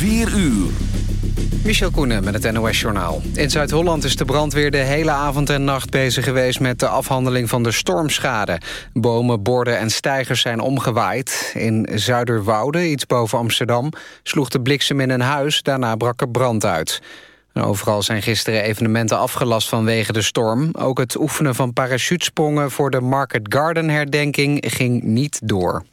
4 uur. Michel Koenen met het NOS-journaal. In Zuid-Holland is de brandweer de hele avond en nacht bezig geweest... met de afhandeling van de stormschade. Bomen, borden en stijgers zijn omgewaaid. In Zuiderwoude, iets boven Amsterdam, sloeg de bliksem in een huis. Daarna brak er brand uit. overal zijn gisteren evenementen afgelast vanwege de storm. Ook het oefenen van parachutesprongen voor de Market Garden herdenking ging niet door.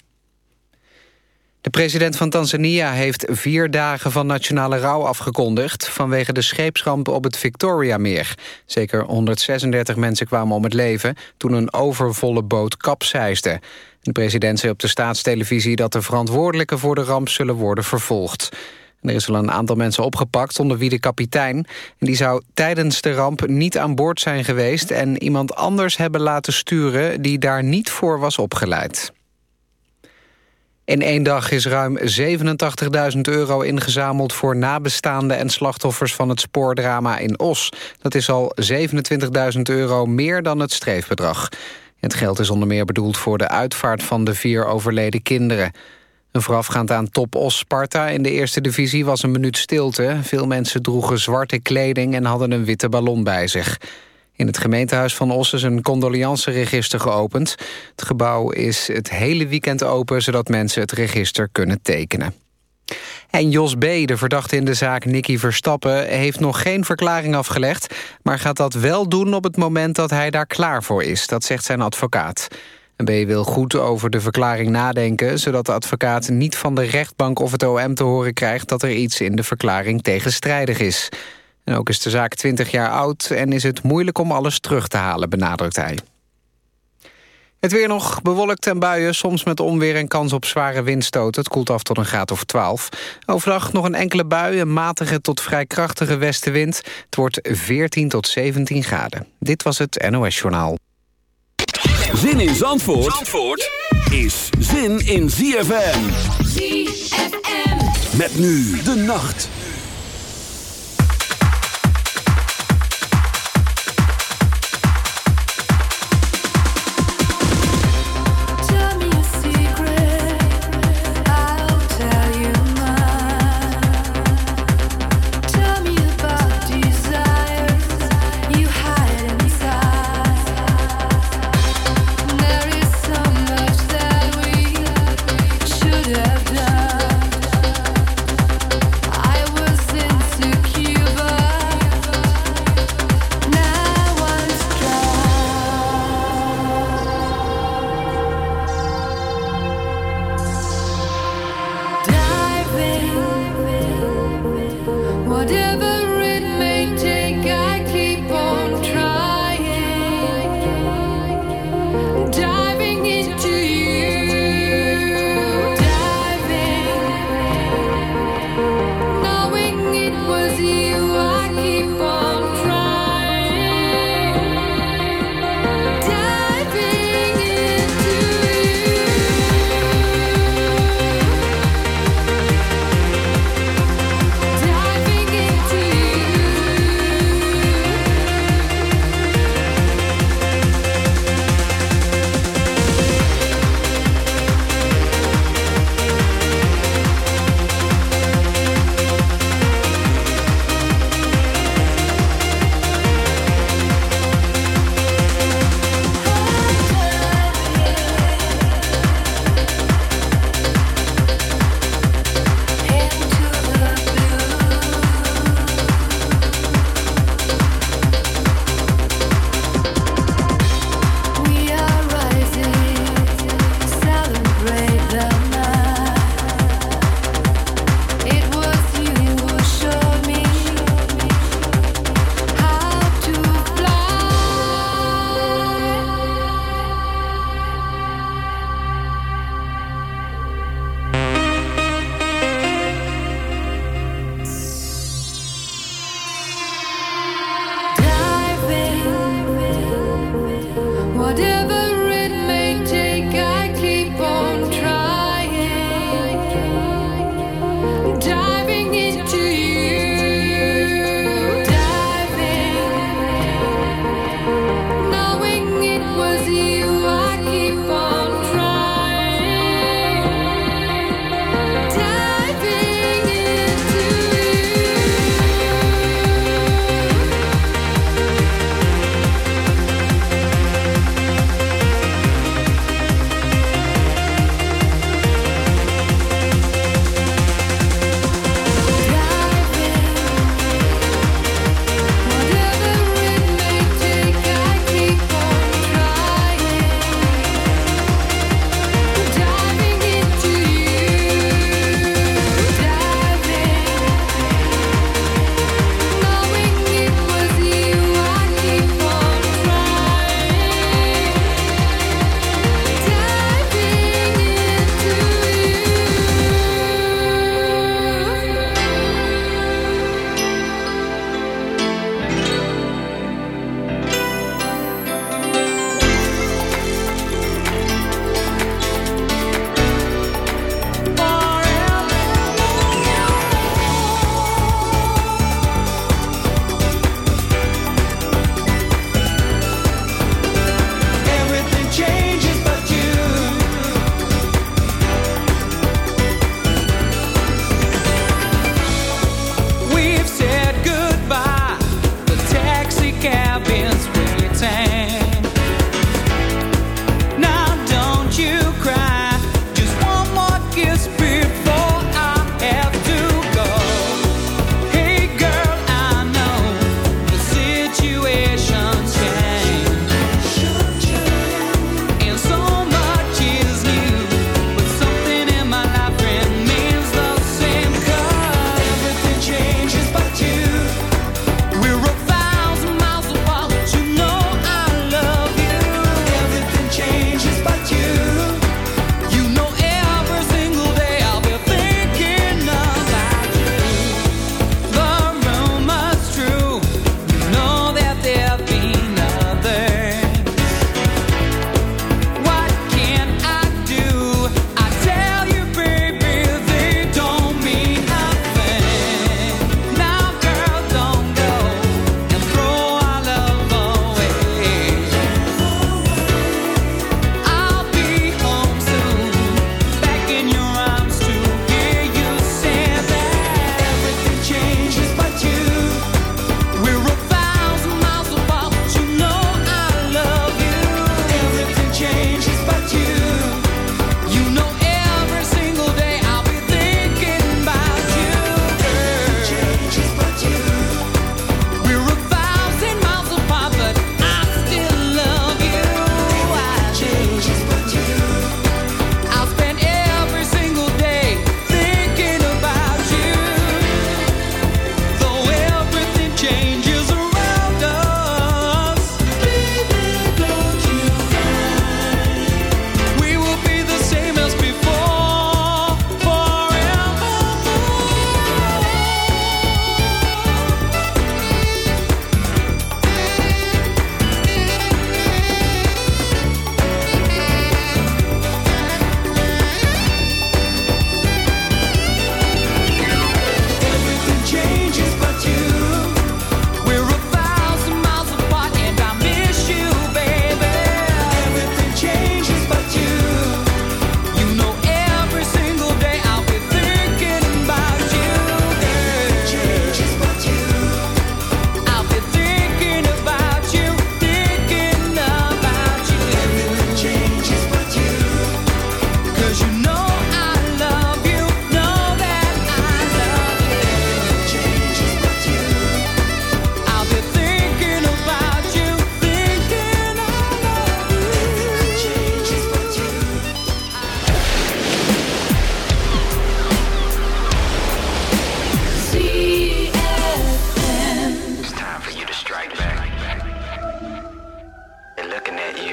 De president van Tanzania heeft vier dagen van nationale rouw afgekondigd... vanwege de scheepsramp op het Victoriameer. Zeker 136 mensen kwamen om het leven... toen een overvolle boot kapseisde. De president zei op de staatstelevisie... dat de verantwoordelijken voor de ramp zullen worden vervolgd. Er is al een aantal mensen opgepakt, onder wie de kapitein. Die zou tijdens de ramp niet aan boord zijn geweest... en iemand anders hebben laten sturen die daar niet voor was opgeleid. In één dag is ruim 87.000 euro ingezameld voor nabestaanden en slachtoffers van het spoordrama in Os. Dat is al 27.000 euro meer dan het streefbedrag. Het geld is onder meer bedoeld voor de uitvaart van de vier overleden kinderen. Een voorafgaand aan Top Os Sparta in de eerste divisie was een minuut stilte. Veel mensen droegen zwarte kleding en hadden een witte ballon bij zich. In het gemeentehuis van Os is een condoleanceregister geopend. Het gebouw is het hele weekend open... zodat mensen het register kunnen tekenen. En Jos B., de verdachte in de zaak Nicky Verstappen... heeft nog geen verklaring afgelegd... maar gaat dat wel doen op het moment dat hij daar klaar voor is. Dat zegt zijn advocaat. B. wil goed over de verklaring nadenken... zodat de advocaat niet van de rechtbank of het OM te horen krijgt... dat er iets in de verklaring tegenstrijdig is. En ook is de zaak 20 jaar oud en is het moeilijk om alles terug te halen, benadrukt hij. Het weer nog bewolkt en buien, soms met onweer en kans op zware windstoten. Het koelt af tot een graad of 12. Overdag nog een enkele bui, een matige tot vrij krachtige westenwind. Het wordt 14 tot 17 graden. Dit was het NOS Journaal. Zin in Zandvoort, Zandvoort is zin in ZFM. ZFM. Met nu de nacht.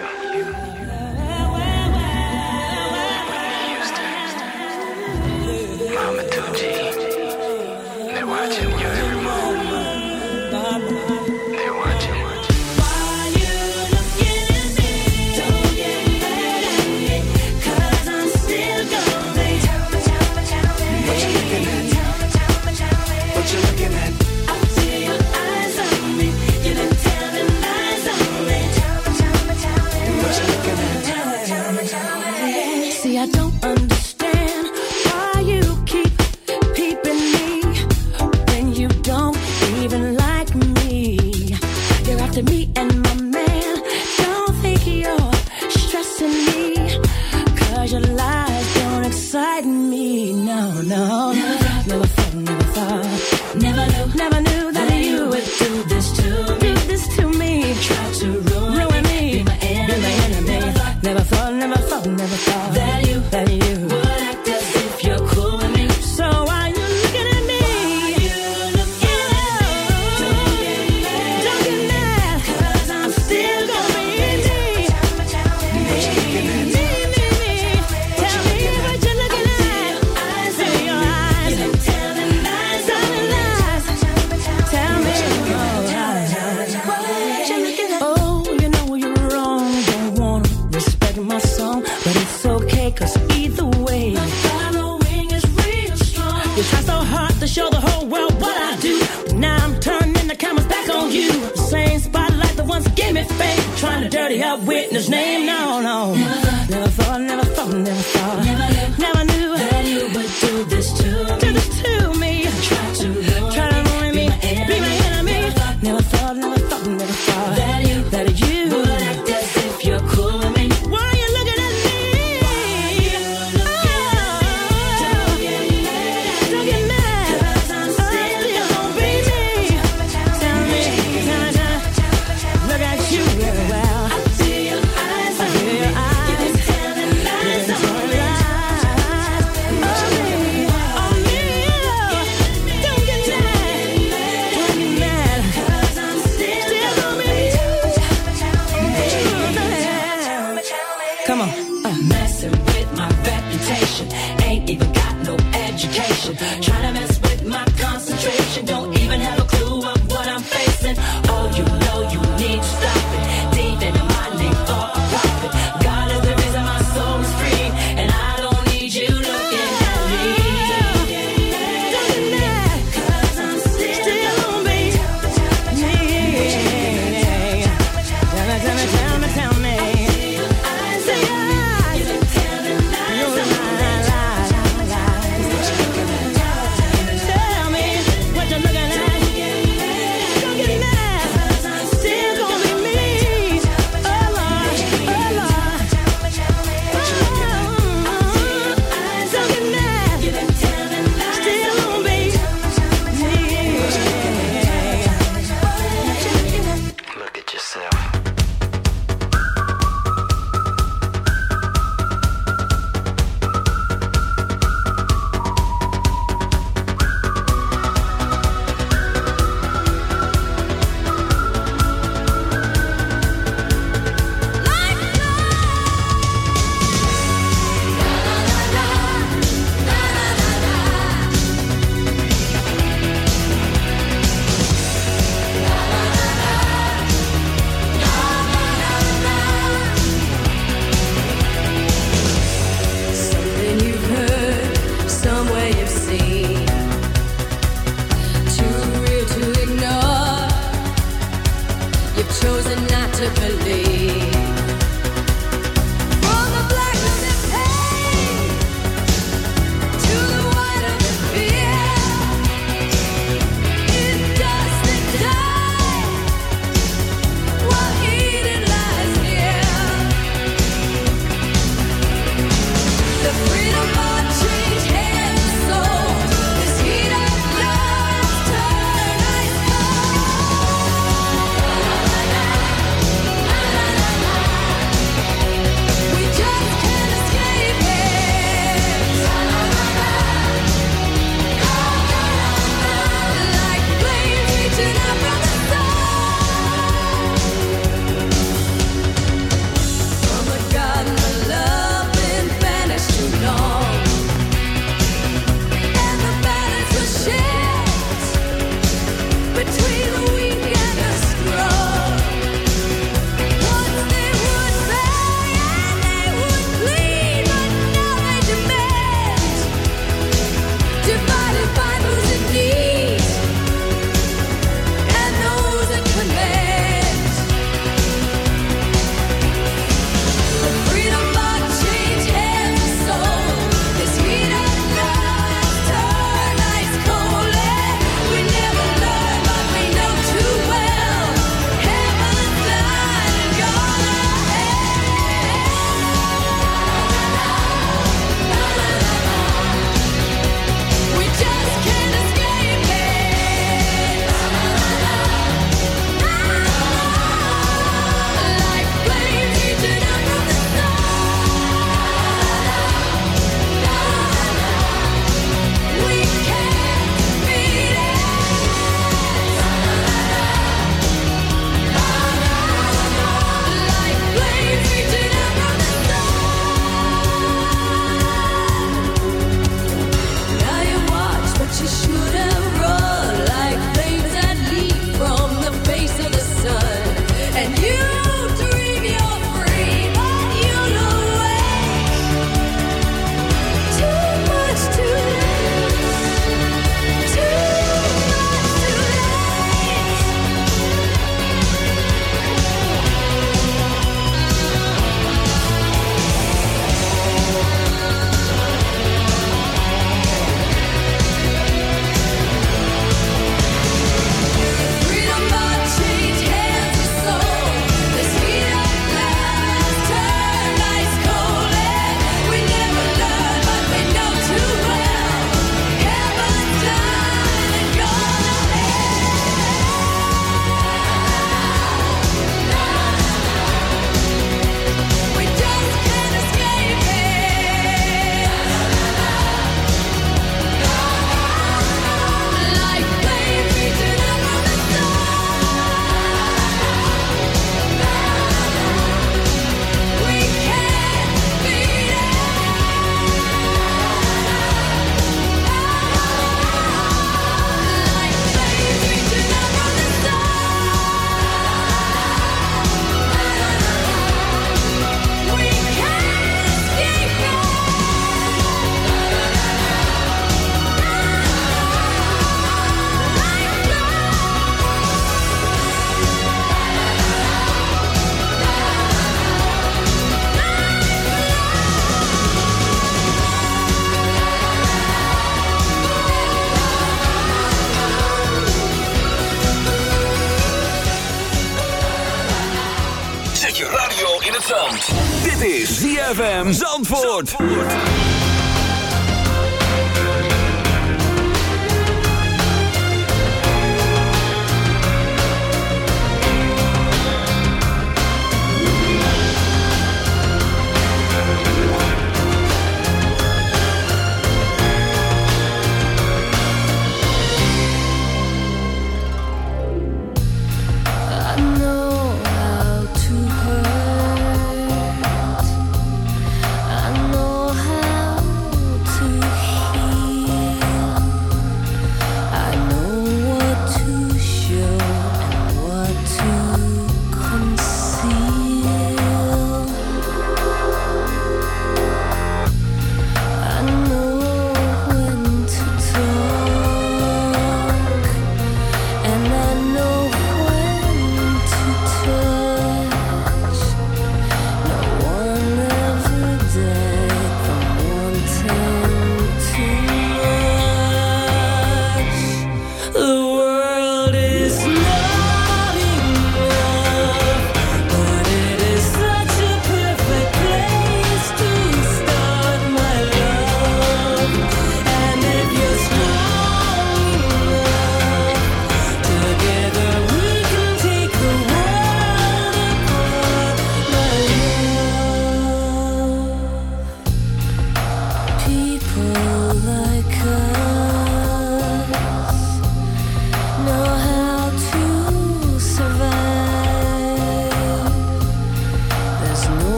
you.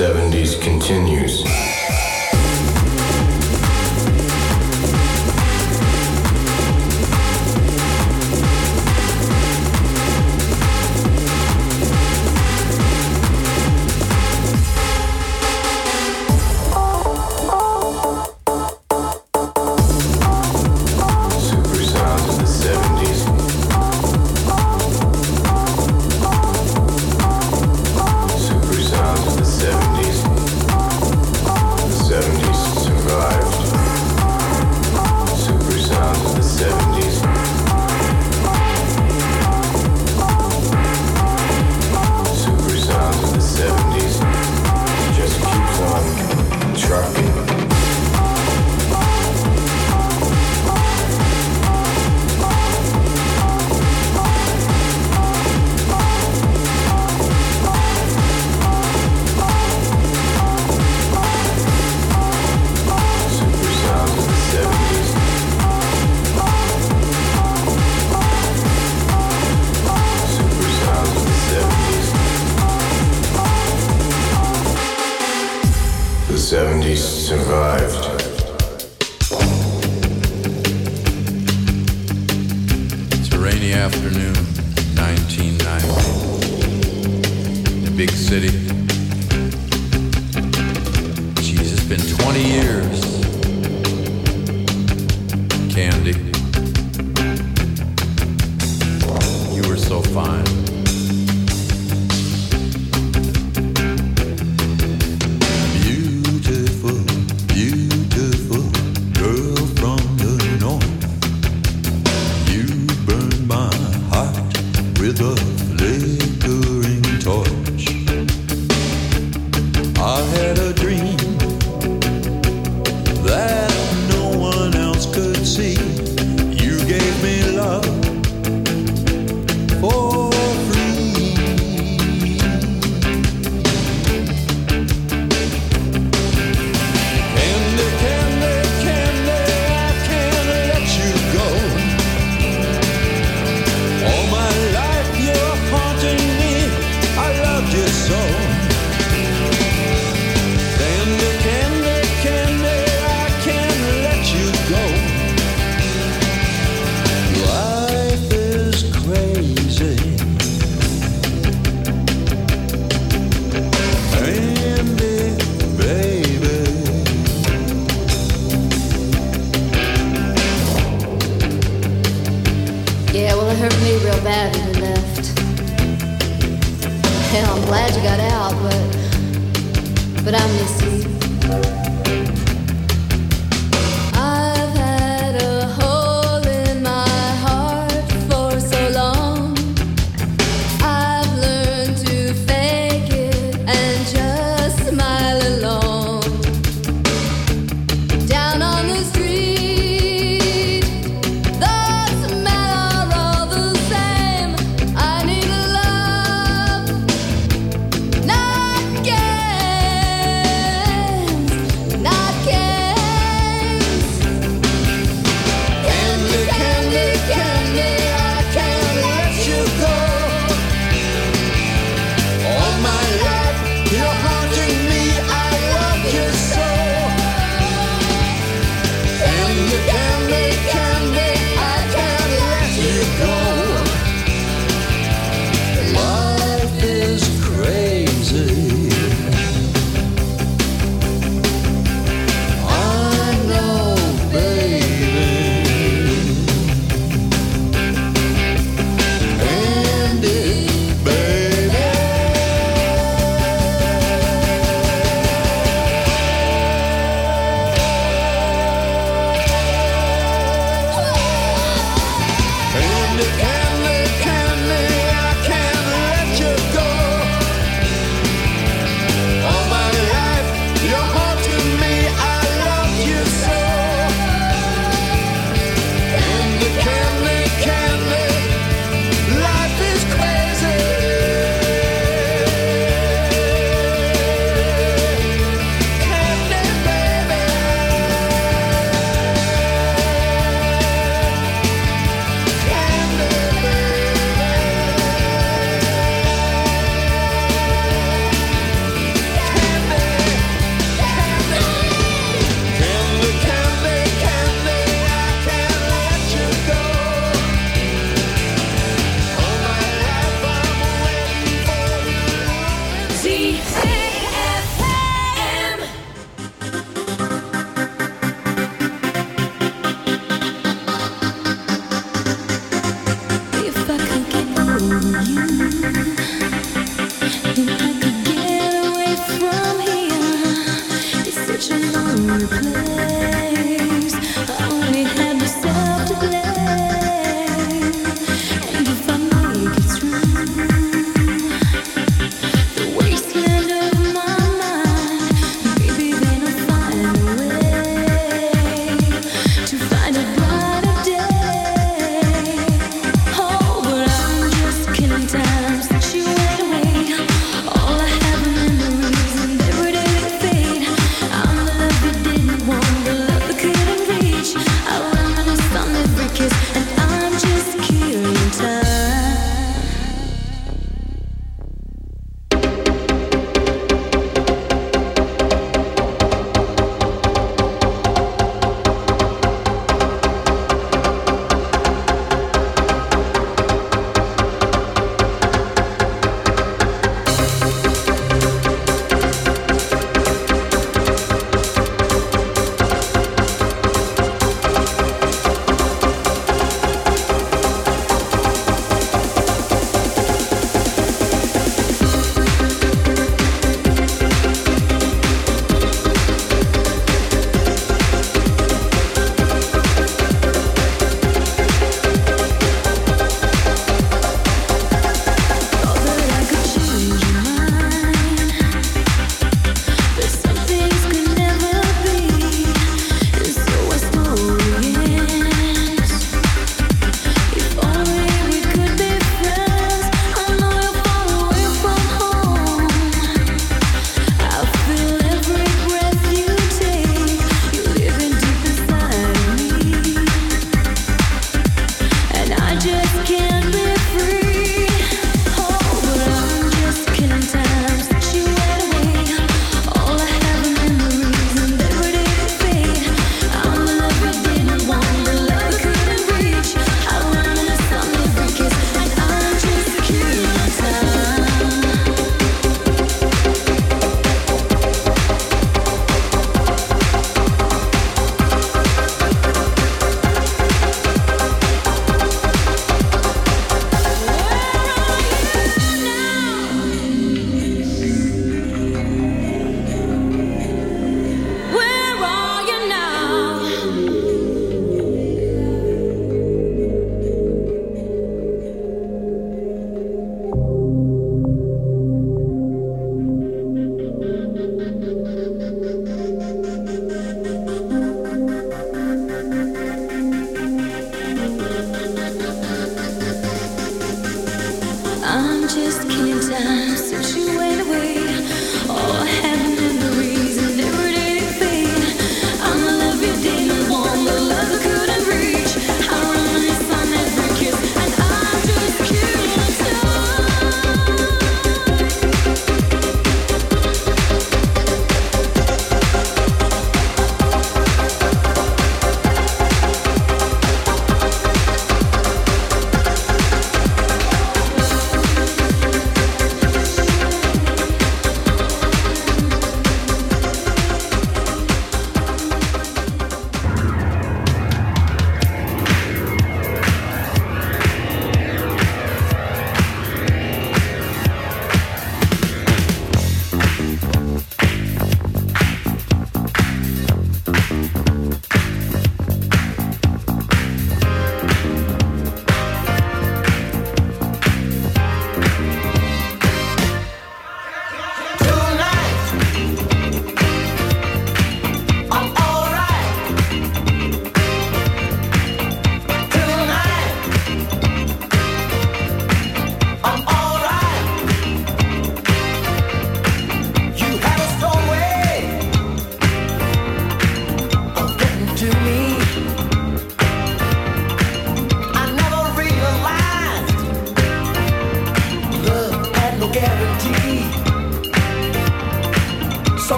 70s continues. 70s survived. It's a rainy afternoon, 1990. In a big city.